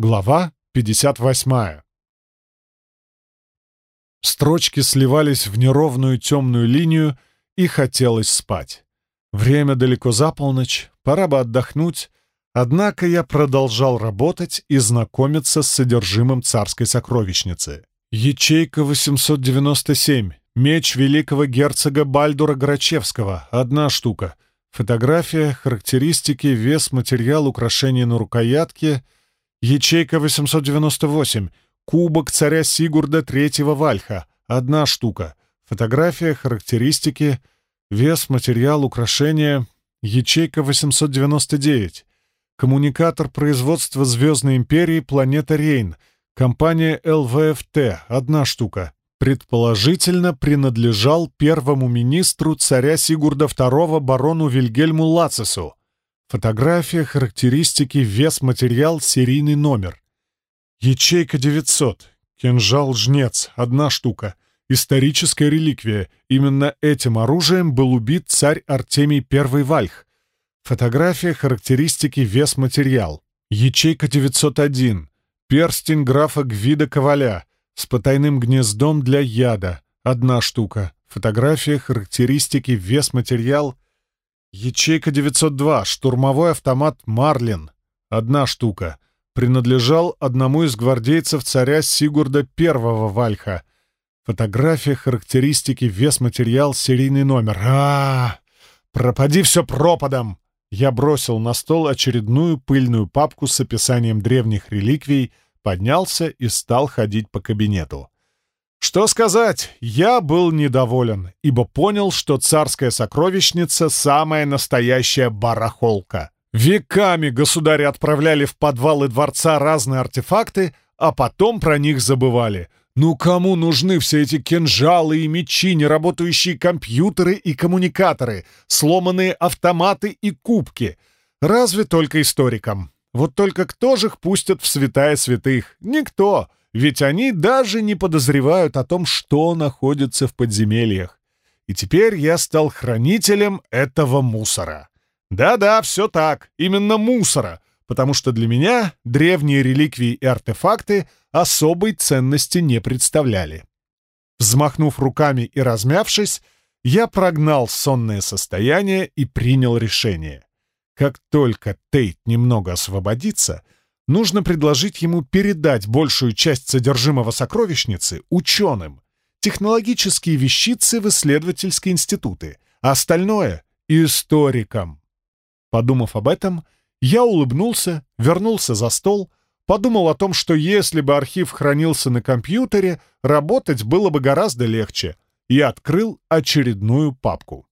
Глава 58. Строчки сливались в неровную темную линию, и хотелось спать. Время далеко за полночь, пора бы отдохнуть, однако я продолжал работать и знакомиться с содержимым царской сокровищницы. Ячейка 897. Меч великого герцога Бальдура Грачевского. Одна штука. Фотография, характеристики, вес, материал, украшение на рукоятке — Ячейка 898. Кубок царя Сигурда третьего Вальха. Одна штука. Фотография, характеристики, вес, материал, украшения. Ячейка 899. Коммуникатор производства Звездной империи «Планета Рейн». Компания ЛВФТ. Одна штука. Предположительно, принадлежал первому министру царя Сигурда II барону Вильгельму Лацису. Фотография, характеристики, вес, материал, серийный номер. Ячейка 900. Кинжал-жнец. Одна штука. Историческая реликвия. Именно этим оружием был убит царь Артемий I Вальх. Фотография, характеристики, вес, материал. Ячейка 901. Перстень графа Гвида Коваля с потайным гнездом для яда. Одна штука. Фотография, характеристики, вес, материал — Ячейка 902, штурмовой автомат «Марлин». Одна штука. Принадлежал одному из гвардейцев царя Сигурда I Вальха. Фотография, характеристики, вес, материал, серийный номер. а, -а, -а! Пропади все пропадом! Я бросил на стол очередную пыльную папку с описанием древних реликвий, поднялся и стал ходить по кабинету. Что сказать, я был недоволен, ибо понял, что царская сокровищница — самая настоящая барахолка. Веками государи отправляли в подвалы дворца разные артефакты, а потом про них забывали. Ну кому нужны все эти кинжалы и мечи, неработающие компьютеры и коммуникаторы, сломанные автоматы и кубки? Разве только историкам. Вот только кто же их пустят в святая святых? Никто ведь они даже не подозревают о том, что находится в подземельях. И теперь я стал хранителем этого мусора. Да-да, все так, именно мусора, потому что для меня древние реликвии и артефакты особой ценности не представляли. Взмахнув руками и размявшись, я прогнал сонное состояние и принял решение. Как только Тейт немного освободится — Нужно предложить ему передать большую часть содержимого сокровищницы ученым, технологические вещицы в исследовательские институты, а остальное — историкам. Подумав об этом, я улыбнулся, вернулся за стол, подумал о том, что если бы архив хранился на компьютере, работать было бы гораздо легче, и открыл очередную папку.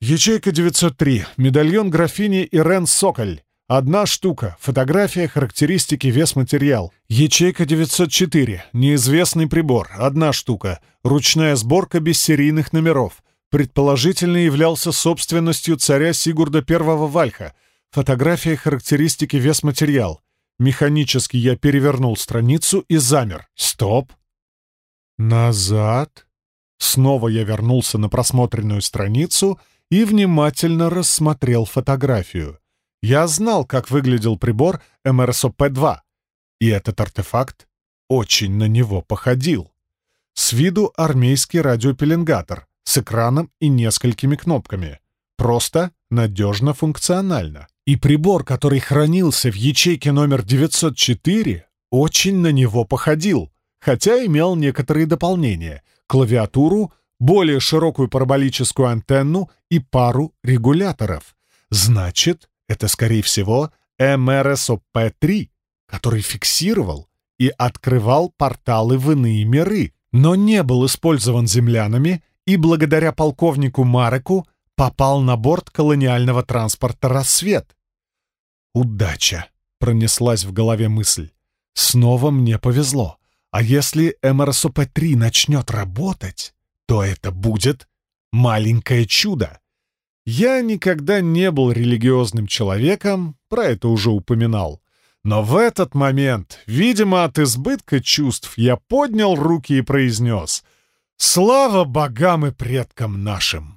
Ячейка 903. Медальон графини Ирен Соколь. Одна штука. Фотография, характеристики, вес, материал. Ячейка 904. Неизвестный прибор. Одна штука. Ручная сборка без серийных номеров. Предположительно являлся собственностью царя Сигурда I Вальха. Фотография, характеристики, вес, материал. Механически я перевернул страницу и замер. Стоп. Назад. Снова я вернулся на просмотренную страницу и внимательно рассмотрел фотографию. Я знал, как выглядел прибор МРСОП-2, и этот артефакт очень на него походил. С виду армейский радиопеленгатор с экраном и несколькими кнопками. Просто, надежно, функционально. И прибор, который хранился в ячейке номер 904, очень на него походил, хотя имел некоторые дополнения — клавиатуру, более широкую параболическую антенну и пару регуляторов. Значит, это, скорее всего, МРСОП-3, который фиксировал и открывал порталы в иные миры, но не был использован землянами и благодаря полковнику Мареку попал на борт колониального транспорта «Рассвет». «Удача!» — пронеслась в голове мысль. «Снова мне повезло. А если МРСОП-3 начнет работать, то это будет маленькое чудо. Я никогда не был религиозным человеком, про это уже упоминал. Но в этот момент, видимо, от избытка чувств, я поднял руки и произнес «Слава богам и предкам нашим!»